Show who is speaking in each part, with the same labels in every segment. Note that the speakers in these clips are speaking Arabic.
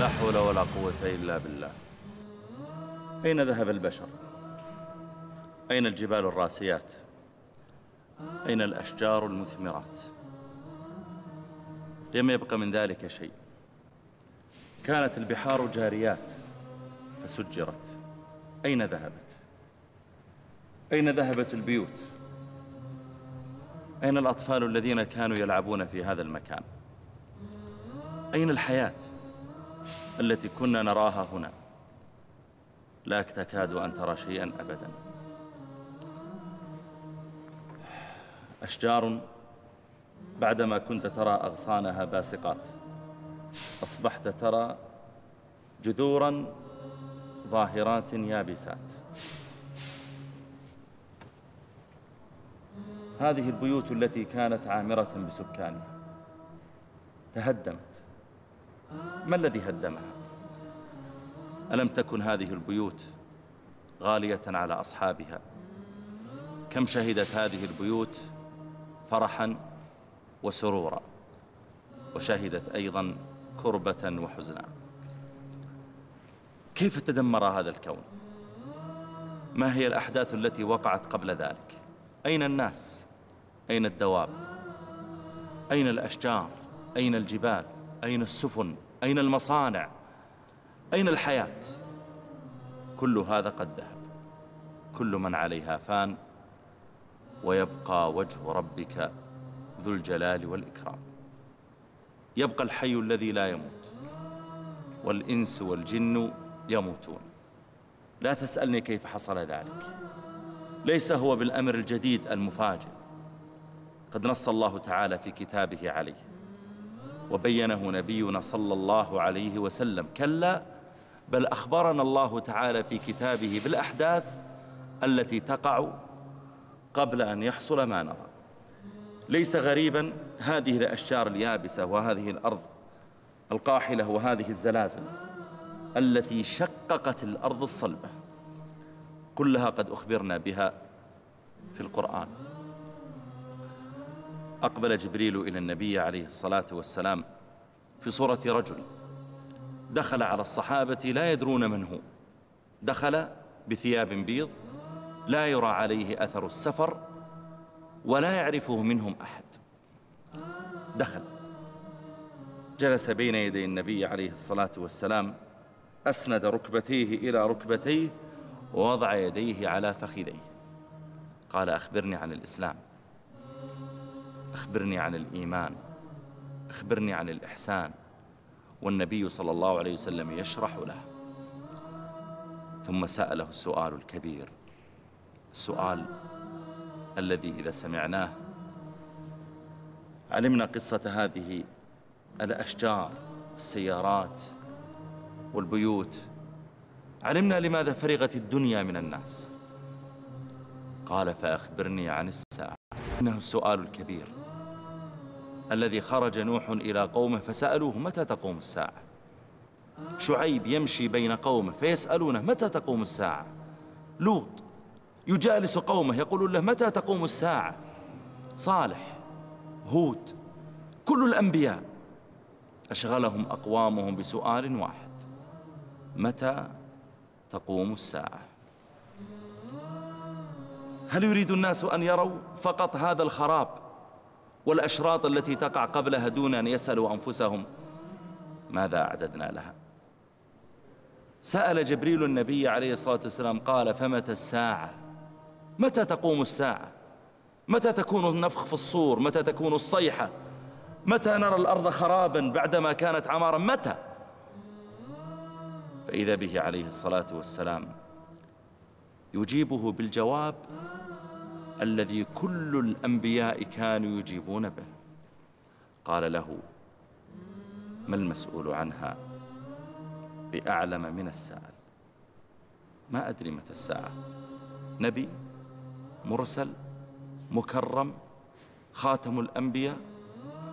Speaker 1: لا حول ولا قوة إلا بالله أين ذهب البشر؟ أين الجبال الراسيات؟ أين الأشجار المثمرات؟ لم يبق من ذلك شيء كانت البحار جاريات فسجرت أين ذهبت؟ أين ذهبت البيوت؟ أين الأطفال الذين كانوا يلعبون في هذا المكان؟ أين الحياة التي كنا نراها هنا؟ لا تكاد أن ترى شيئا أبدا. أشجار بعدما كنت ترى أغصانها باسقات أصبحت ترى جذورا ظاهرات يابسات. هذه البيوت التي كانت عامرة بسكانها تهدمت. ما الذي هدمها ألم تكن هذه البيوت غالية على أصحابها؟ كم شهدت هذه البيوت فرحا وسرورا؟ وشهدت أيضا كربة وحزنا. كيف تدمر هذا الكون؟ ما هي الأحداث التي وقعت قبل ذلك؟ أين الناس؟ أين الدواب؟ أين الأشجار؟ أين الجبال؟ أين السفن؟ أين المصانع؟ أين الحياة؟ كل هذا قد ذهب. كل من عليها فان ويبقى وجه ربك ذو الجلال والإكرام. يبقى الحي الذي لا يموت والإنس والجن يموتون. لا تسألني كيف حصل ذلك. ليس هو بالأمر الجديد المفاجئ. قد نص الله تعالى في كتابه عليه. وبينه نبينا صلى الله عليه وسلم. كلا بل أخبرنا الله تعالى في كتابه بالأحداث التي تقع قبل أن يحصل ما نرى. ليس غريبا هذه الأشجار اليابسة وهذه الأرض القاحلة وهذه الزلازل التي شققت الأرض الصلبة. كلها قد أخبرنا بها في القرآن. أقبل جبريل إلى النبي عليه الصلاة والسلام في صورة رجل دخل على الصحابة لا يدرون من هو. دخل بثياب بيض لا يرى عليه أثر السفر ولا يعرفه منهم أحد. دخل. جلس بين يدي النبي عليه الصلاة والسلام أسند ركبتيه إلى ركبتيه ووضع يديه على فخذيه. قال أخبرني عن الإسلام. أخبرني عن الإيمان أخبرني عن الإحسان والنبي صلى الله عليه وسلم يشرح له. ثم سأله السؤال الكبير السؤال الذي إذا سمعناه علمنا قصة هذه الأشجار والسيارات والبيوت. علمنا لماذا فرغت الدنيا من الناس. قال فأخبرني عن الساعة إنه السؤال الكبير. الذي خرج نوح إلى قومه فسألوه متى تقوم الساعة. شعيب يمشي بين قومه فيسألونه متى تقوم الساعة. لوط يجالس قومه يقولون له متى تقوم الساعة. صالح هود كل الأنبياء. أشغلهم أقوامهم بسؤال واحد. متى تقوم الساعة؟ هل يريد الناس أن يروا فقط هذا الخراب والأشراط التي تقع قبلها دون أن يسألوا أنفسهم؟ ماذا أعددنا لها؟ سأل جبريل النبي عليه الصلاة والسلام قال فمتى الساعة؟ متى تقوم الساعة؟ متى تكون النفخ في الصور؟ متى تكون الصيحة؟ متى نرى الأرض خرابا بعدما كانت عمارا متى؟ فإذا به عليه الصلاة والسلام يجيبه بالجواب الذي كل الأنبياء كانوا يجيبون به. قال له ما المسؤول عنها؟ بأعلم من السائل. ما أدري متى الساعة. نبي مرسل مكرم خاتم الأنبياء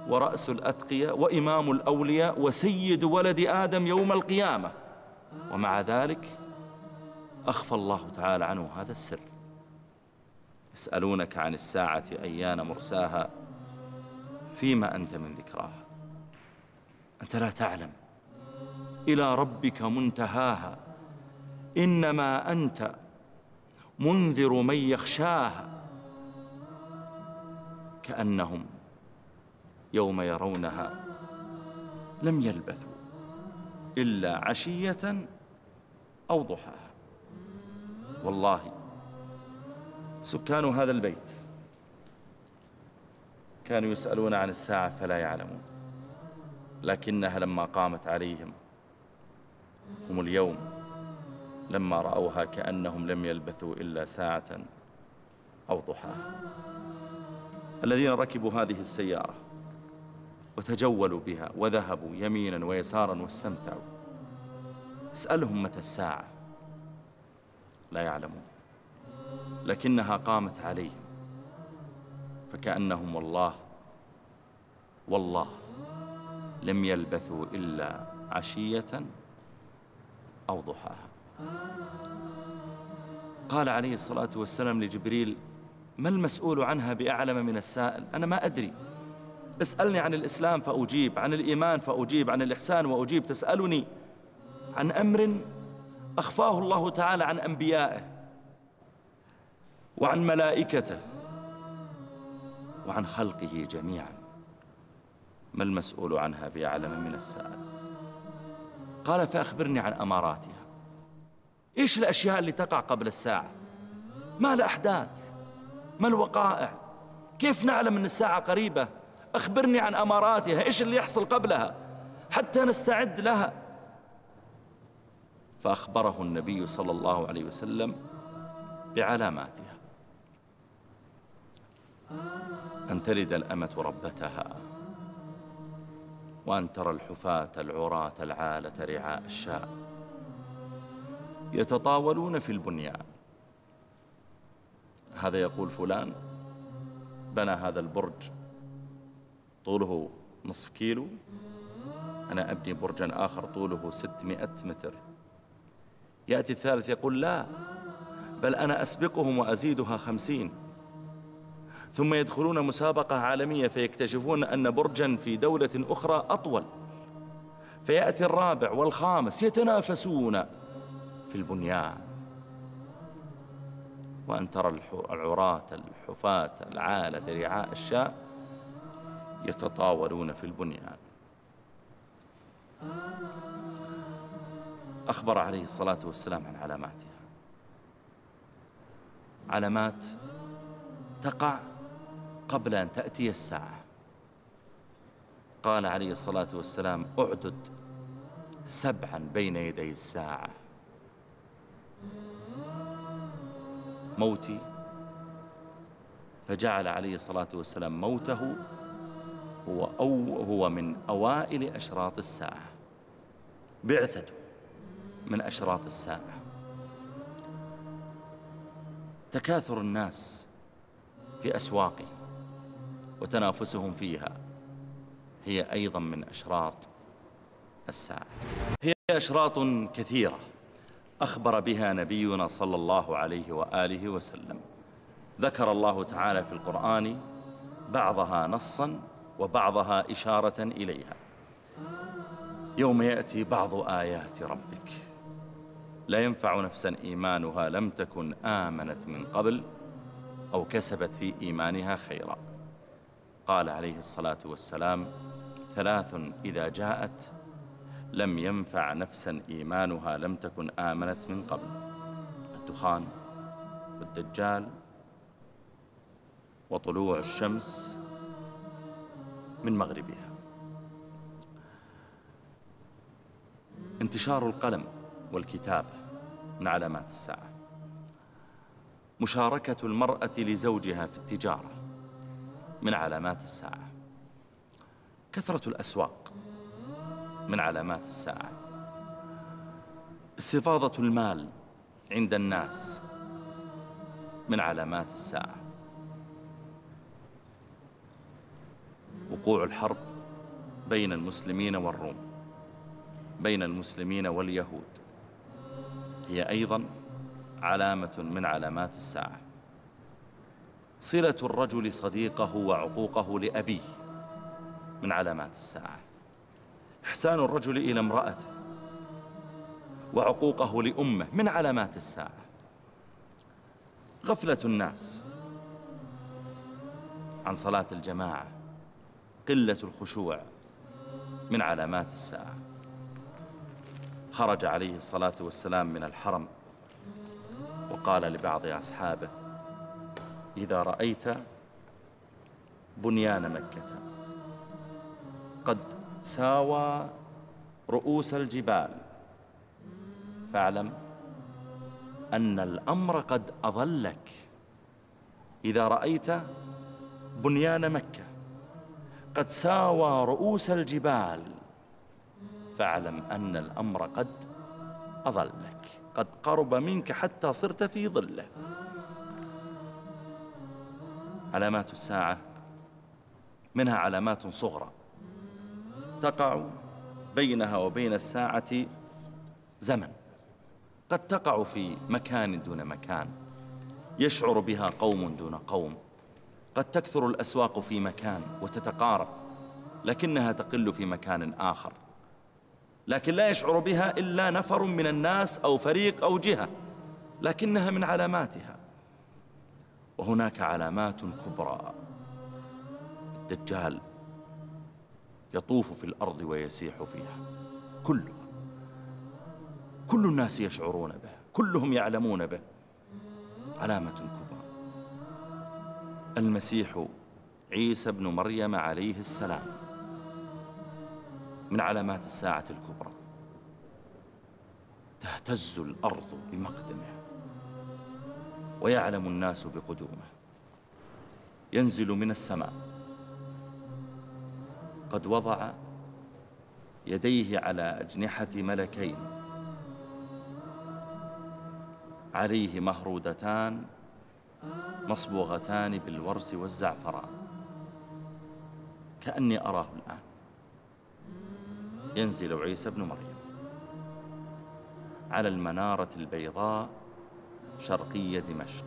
Speaker 1: ورأس الأتقياء وإمام الأولياء وسيد ولد آدم يوم القيامة. ومع ذلك أخفى الله تعالى عنه هذا السر. يسألونك عن الساعة أيان مرساها فيما أنت من ذكراها. أنت لا تعلم. إلى ربك منتهاها. إنما أنت منذر من يخشاها. كأنهم يوم يرونها لم يلبثوا إلا عشية أو ضحاها. والله. سكان هذا البيت كانوا يسألون عن الساعة فلا يعلمون لكنها لما قامت عليهم هم اليوم لما رأوها كأنهم لم يلبثوا إلا ساعة أو ضحاها. الذين ركبوا هذه السيارة وتجولوا بها وذهبوا يمينا ويسارا واستمتعوا اسألهم متى الساعة؟ لا يعلمون. لكنها قامت عليهم. فكأنهم والله والله لم يلبثوا إلا عشية أو ضحاها. قال عليه الصلاة والسلام لجبريل ما المسؤول عنها بأعلم من السائل؟ أنا ما أدري. اسألني عن الإسلام فأجيب عن الإيمان فأجيب عن الإحسان وأجيب. تسألني عن أمر أخفاه الله تعالى عن أنبيائه وعن ملائكته وعن خلقه جميعا. ما المسؤول عنها بأعلم من السائل؟ قال فأخبرني عن أماراتها. إيش الأشياء اللي تقع قبل الساعة؟ ما الأحداث؟ ما الوقائع؟ كيف نعلم أن الساعة قريبة؟ أخبرني عن أماراتها. إيش اللي يحصل قبلها؟ حتى نستعد لها. فأخبره النبي صلى الله عليه وسلم بعلاماتها. أن تلد الأمة ربتها وأن ترى الحفاة العراة العالة رعاء الشاء. يتطاولون في البنيان. هذا يقول فلان بنى هذا البرج طوله نصف كيلو أنا أبني برجا آخر طوله ستمائة متر. يأتي الثالث يقول لا بل أنا أسبقهم وأزيدها خمسين. ثم يدخلون مسابقة عالمية فيكتشفون أن برجا في دولة أخرى أطول. فيأتي الرابع والخامس يتنافسون في البنيان. وأن ترى العراة الحفاة العالة رعاء الشاء يتطاولون في البنيان. أخبر عليه الصلاة والسلام عن علاماتها. علامات تقع قبل أن تأتي الساعة. قال عليه الصلاة والسلام أعدد سبعا بين يدي الساعة. موتي. فجعل عليه الصلاة والسلام موته هو, أو هو من أوائل أشراط الساعة. بعثته. من أشراط الساعة. تكاثر الناس في أسواقه وتنافسهم فيها هي أيضا من أشراط الساعة. هي أشراط كثيرة أخبر بها نبينا صلى الله عليه وآله وسلم. ذكر الله تعالى في القرآن بعضها نصا وبعضها إشارة إليها. يوم يأتي بعض آيات ربك. لا ينفع نفسا إيمانها لم تكن آمنت من قبل أو كسبت في إيمانها خيرا. قال عليه الصلاة والسلام ثلاث إذا جاءت لم ينفع نفسا إيمانها لم تكن آمنت من قبل. الدخان والدجال وطلوع الشمس من مغربها. انتشار القلم والكتابة من علامات الساعة. مشاركة المرأة لزوجها في التجارة من علامات الساعة. كثرة الأسواق من علامات الساعة. استفاضة المال عند الناس من علامات الساعة. وقوع الحرب بين المسلمين والروم بين المسلمين واليهود. هي أيضا علامة من علامات الساعة. صلة الرجل صديقه وعقوقه لأبيه من علامات الساعة. إحسان الرجل إلى امرأته وعقوقه لأمه من علامات الساعة. غفلة الناس عن صلاة الجماعة قلة الخشوع من علامات الساعة. خرج عليه الصلاة والسلام من الحرم وقال لبعض أصحابه إذا رأيت بنيان مكة قد ساوى رؤوس الجبال فاعلم أن الأمر قد أضلك. إذا رأيت بنيان مكة قد ساوى رؤوس الجبال فاعلم أن الأمر قد أضلك. قد قرب منك حتى صرت في ظله. علامات الساعة. منها علامات صغرى. تقع بينها وبين الساعة زمن. قد تقع في مكان دون مكان. يشعر بها قوم دون قوم. قد تكثر الأسواق في مكان وتتقارب لكنها تقل في مكان آخر. لكن لا يشعر بها إلا نفر من الناس أو فريق أو جهة لكنها من علاماتها. وهناك علامات كبرى. الدجال يطوف في الأرض ويسيح فيها. كله كل الناس يشعرون به كلهم يعلمون به. علامة كبرى. المسيح عيسى بن مريم عليه السلام. من علامات الساعة الكبرى. تهتز الأرض بمقدمه ويعلم الناس بقدومه. ينزل من السماء. قد وضع يديه على أجنحة ملكين. عليه مهرودتان مصبوغتان بالورس والزعفران. كأني أراه الآن. ينزل عيسى بن مريم. على المنارة البيضاء شرقية دمشق.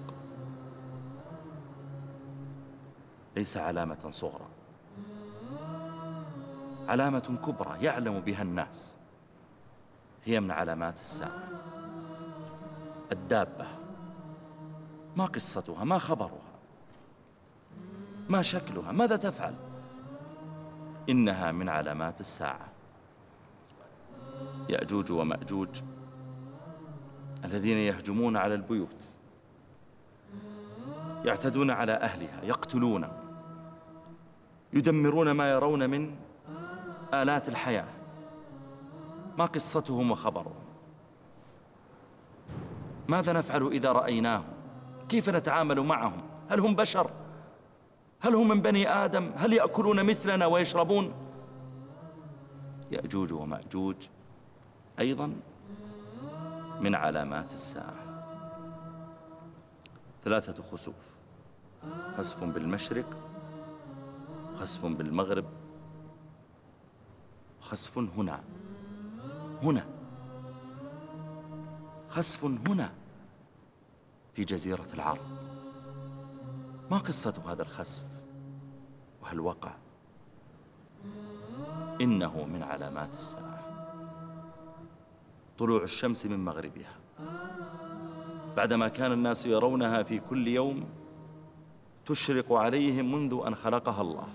Speaker 1: ليس علامة صغرى. علامة كبرى يعلم بها الناس. هي من علامات الساعة. الدابة. ما قصتها؟ ما خبرها؟ ما شكلها؟ ماذا تفعل؟ إنها من علامات الساعة. يأجوج ومأجوج الذين يهجمون على البيوت يعتدون على أهلها يقتلون يدمرون ما يرون من آلات الحياة. ما قصتهم وخبرهم؟ ماذا نفعل إذا رأيناهم؟ كيف نتعامل معهم؟ هل هم بشر؟ هل هم من بني آدم؟ هل يأكلون مثلنا ويشربون؟ يأجوج ومأجوج أيضا من علامات الساعة. ثلاثة خسوف. خسف بالمشرق خسف بالمغرب خسف هنا. هنا. خسف هنا في جزيرة العرب. ما قصة هذا الخسف؟ وهل وقع؟ إنه من علامات الساعة. طلوع الشمس من مغربها. بعدما كان الناس يرونها في كل يوم تشرق عليهم منذ أن خلقها الله.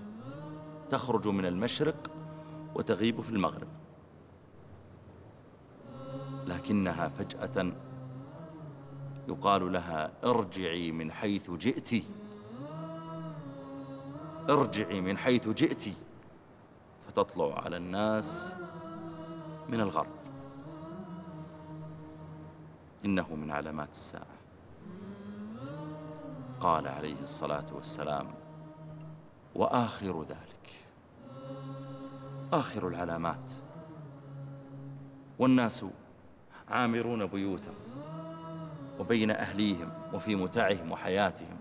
Speaker 1: تخرج من المشرق وتغيب في المغرب. لكنها فجأة يقال لها ارجعي من حيث جئت. ارجعي من حيث جئت. فتطلع على الناس من الغرب. إنه من علامات الساعة. قال عليه الصلاة والسلام وآخر ذلك آخر العلامات. والناس عامرون بيوتهم وبين أهليهم وفي متاعهم وحياتهم.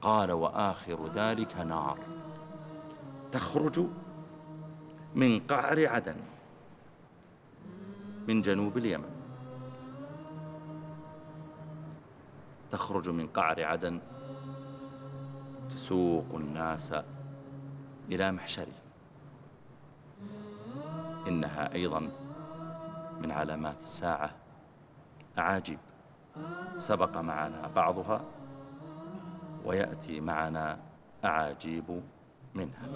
Speaker 1: قال وآخر ذلك نار تخرج من قعر عدن من جنوب اليمن. تخرج من قعر عدن تسوق الناس إلى محشره إنها أيضا من علامات الساعة. أعاجيب سبق معنا بعضها ويأتي معنا أعاجيب منها.